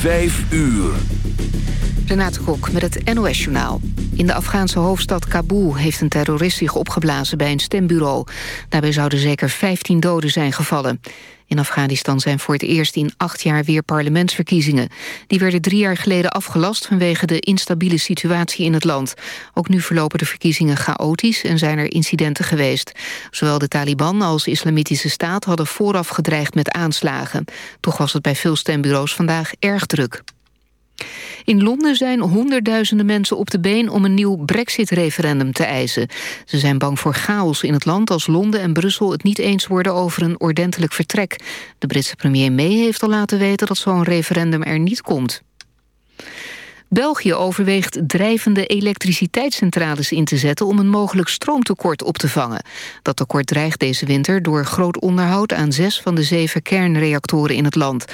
Vijf uur. Renate Kok met het NOS-journaal. In de Afghaanse hoofdstad Kabul heeft een terrorist zich opgeblazen bij een stembureau. Daarbij zouden zeker 15 doden zijn gevallen. In Afghanistan zijn voor het eerst in acht jaar weer parlementsverkiezingen. Die werden drie jaar geleden afgelast vanwege de instabiele situatie in het land. Ook nu verlopen de verkiezingen chaotisch en zijn er incidenten geweest. Zowel de Taliban als de Islamitische Staat hadden vooraf gedreigd met aanslagen. Toch was het bij veel stembureaus vandaag erg druk. In Londen zijn honderdduizenden mensen op de been om een nieuw brexit-referendum te eisen. Ze zijn bang voor chaos in het land als Londen en Brussel het niet eens worden over een ordentelijk vertrek. De Britse premier May heeft al laten weten dat zo'n referendum er niet komt. België overweegt drijvende elektriciteitscentrales in te zetten... om een mogelijk stroomtekort op te vangen. Dat tekort dreigt deze winter door groot onderhoud... aan zes van de zeven kernreactoren in het land.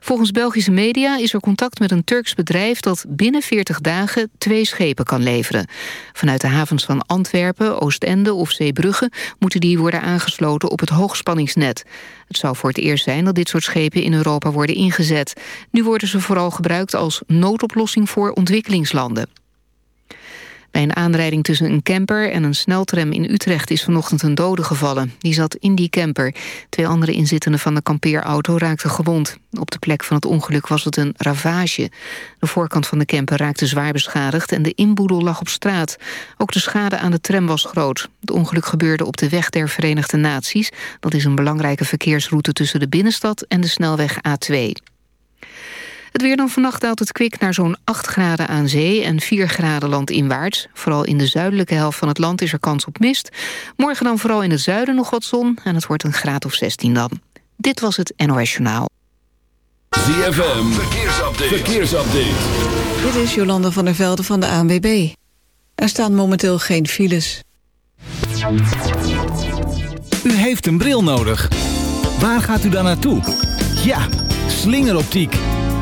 Volgens Belgische media is er contact met een Turks bedrijf... dat binnen 40 dagen twee schepen kan leveren. Vanuit de havens van Antwerpen, Oostende of Zeebrugge... moeten die worden aangesloten op het hoogspanningsnet. Het zou voor het eerst zijn dat dit soort schepen in Europa worden ingezet. Nu worden ze vooral gebruikt als noodoplossing voor ontwikkelingslanden. Bij een aanrijding tussen een camper en een sneltram in Utrecht is vanochtend een dode gevallen. Die zat in die camper. Twee andere inzittenden van de kampeerauto raakten gewond. Op de plek van het ongeluk was het een ravage. De voorkant van de camper raakte zwaar beschadigd en de inboedel lag op straat. Ook de schade aan de tram was groot. Het ongeluk gebeurde op de weg der Verenigde Naties. Dat is een belangrijke verkeersroute tussen de binnenstad en de snelweg A2. Het weer dan vannacht daalt het kwik naar zo'n 8 graden aan zee... en 4 graden landinwaarts. Vooral in de zuidelijke helft van het land is er kans op mist. Morgen dan vooral in het zuiden nog wat zon... en het wordt een graad of 16 dan. Dit was het NOS Journaal. ZFM, verkeersupdate. verkeersupdate. Dit is Jolanda van der Velde van de ANWB. Er staan momenteel geen files. U heeft een bril nodig. Waar gaat u dan naartoe? Ja, slingeroptiek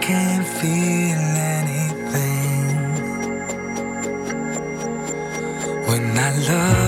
can't feel anything when I love.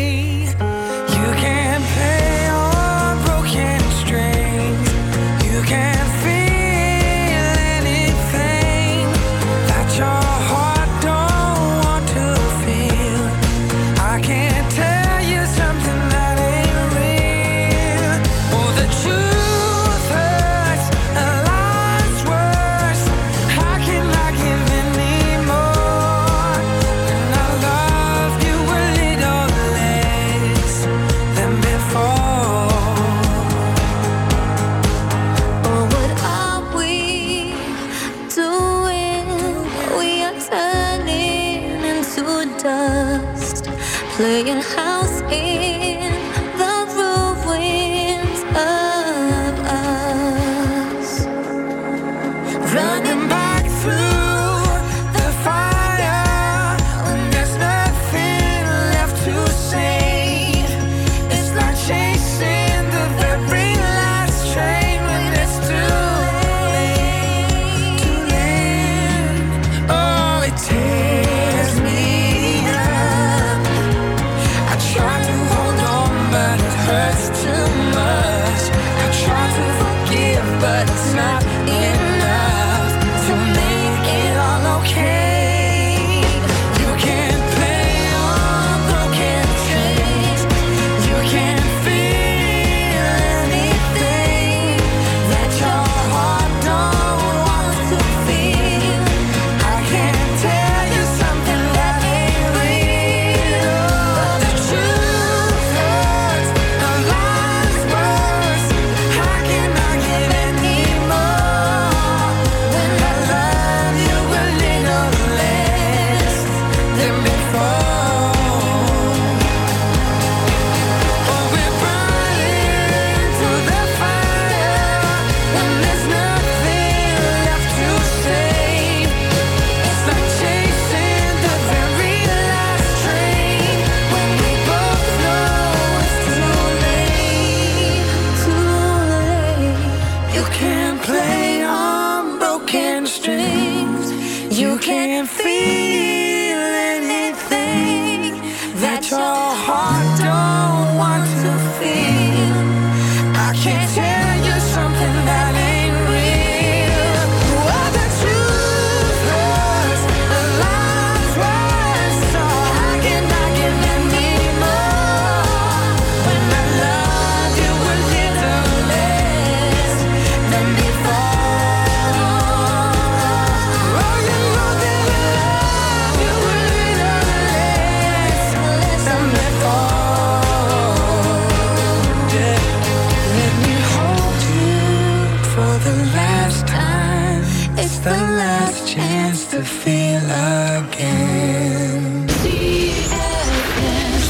feel again.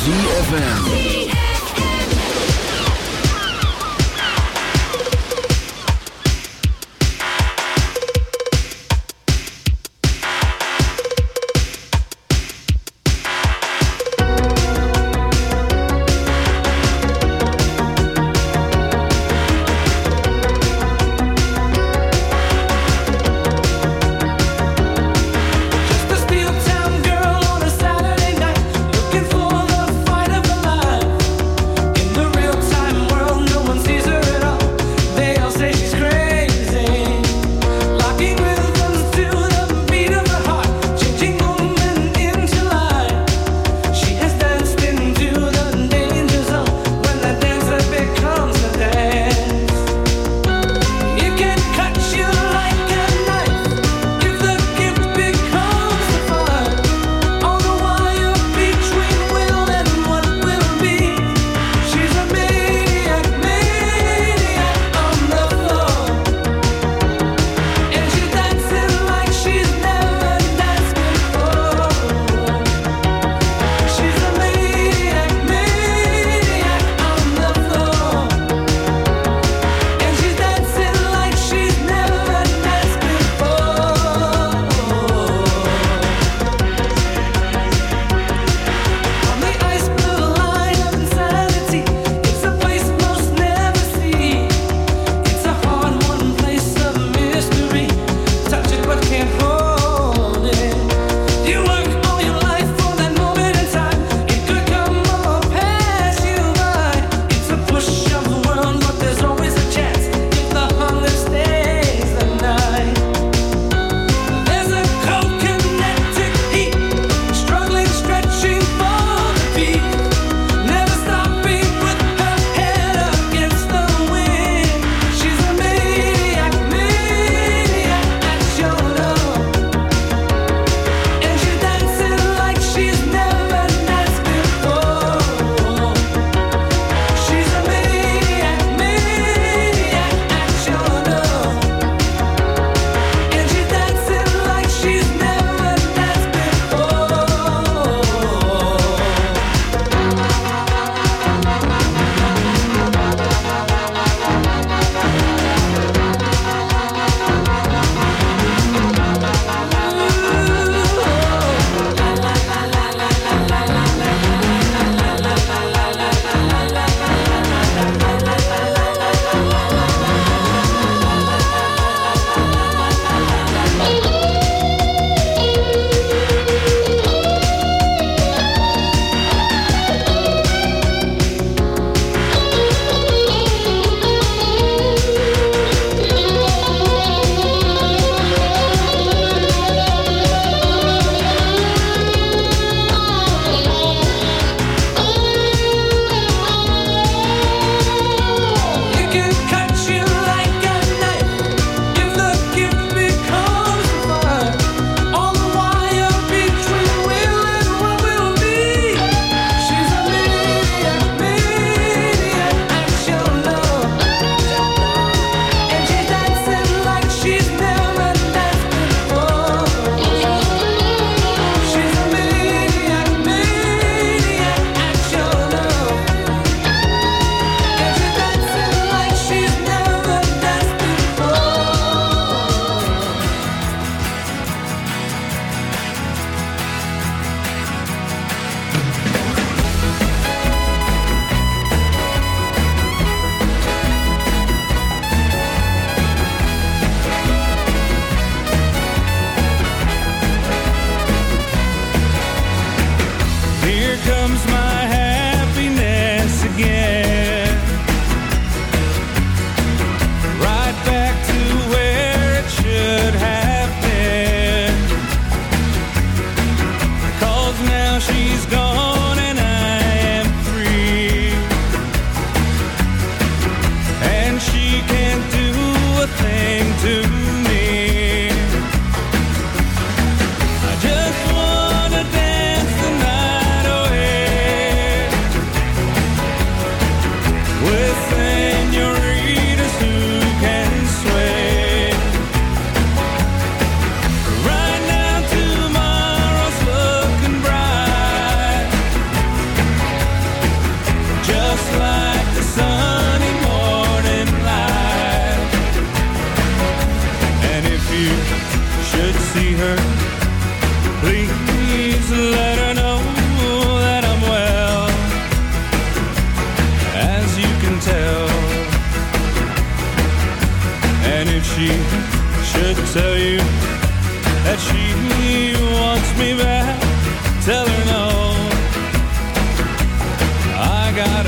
ZFM.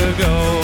ago.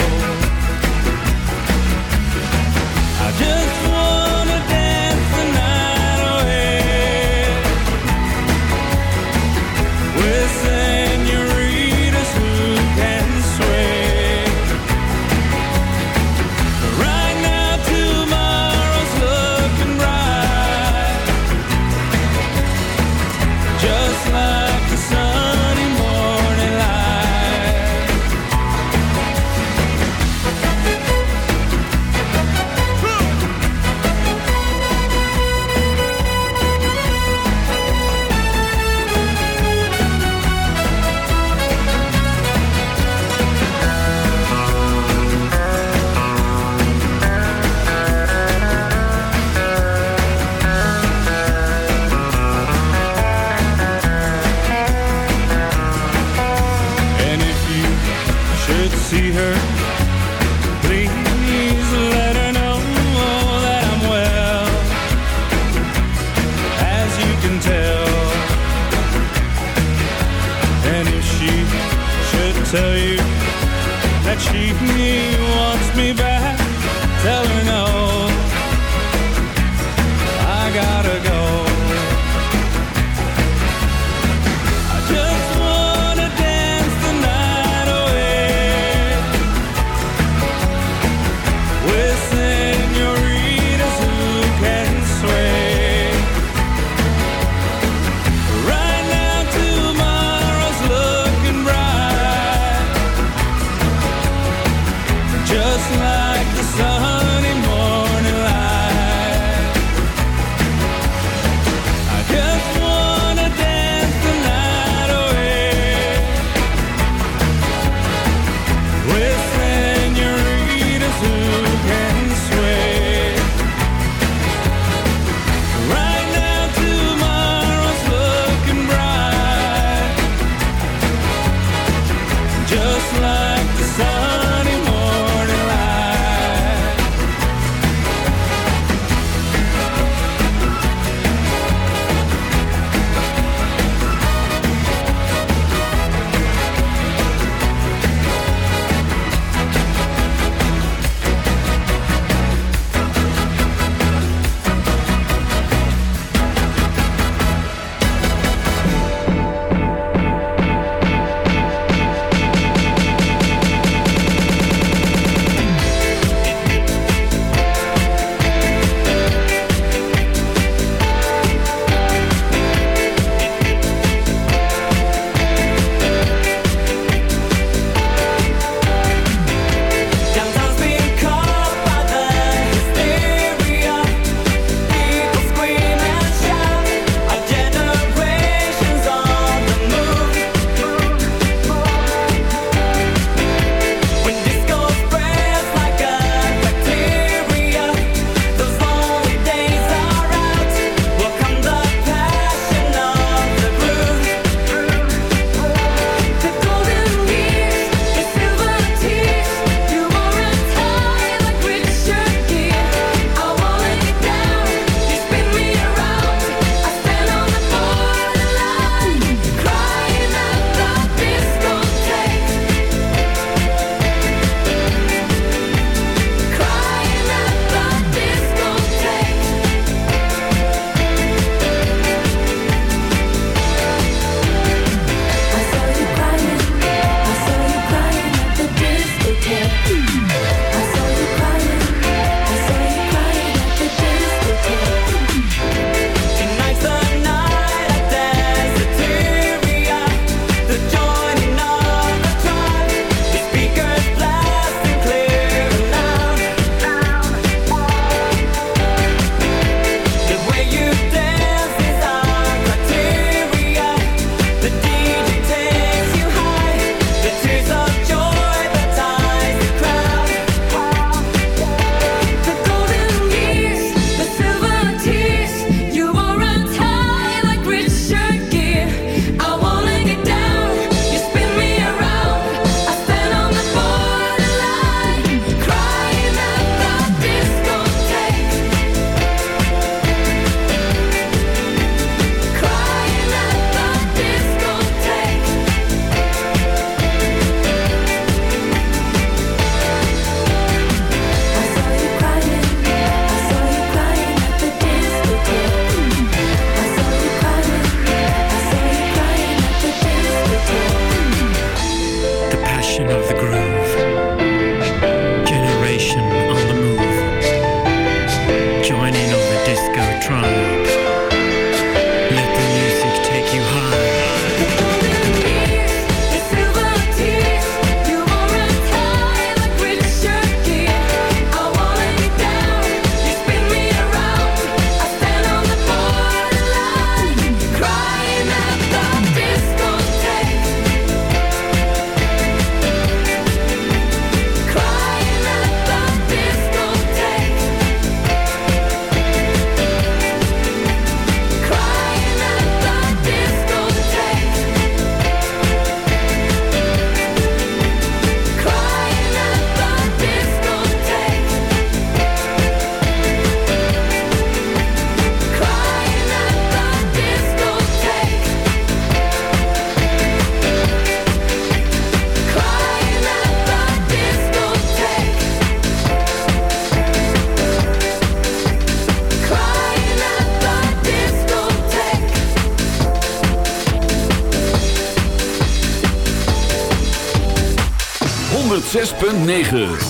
106.9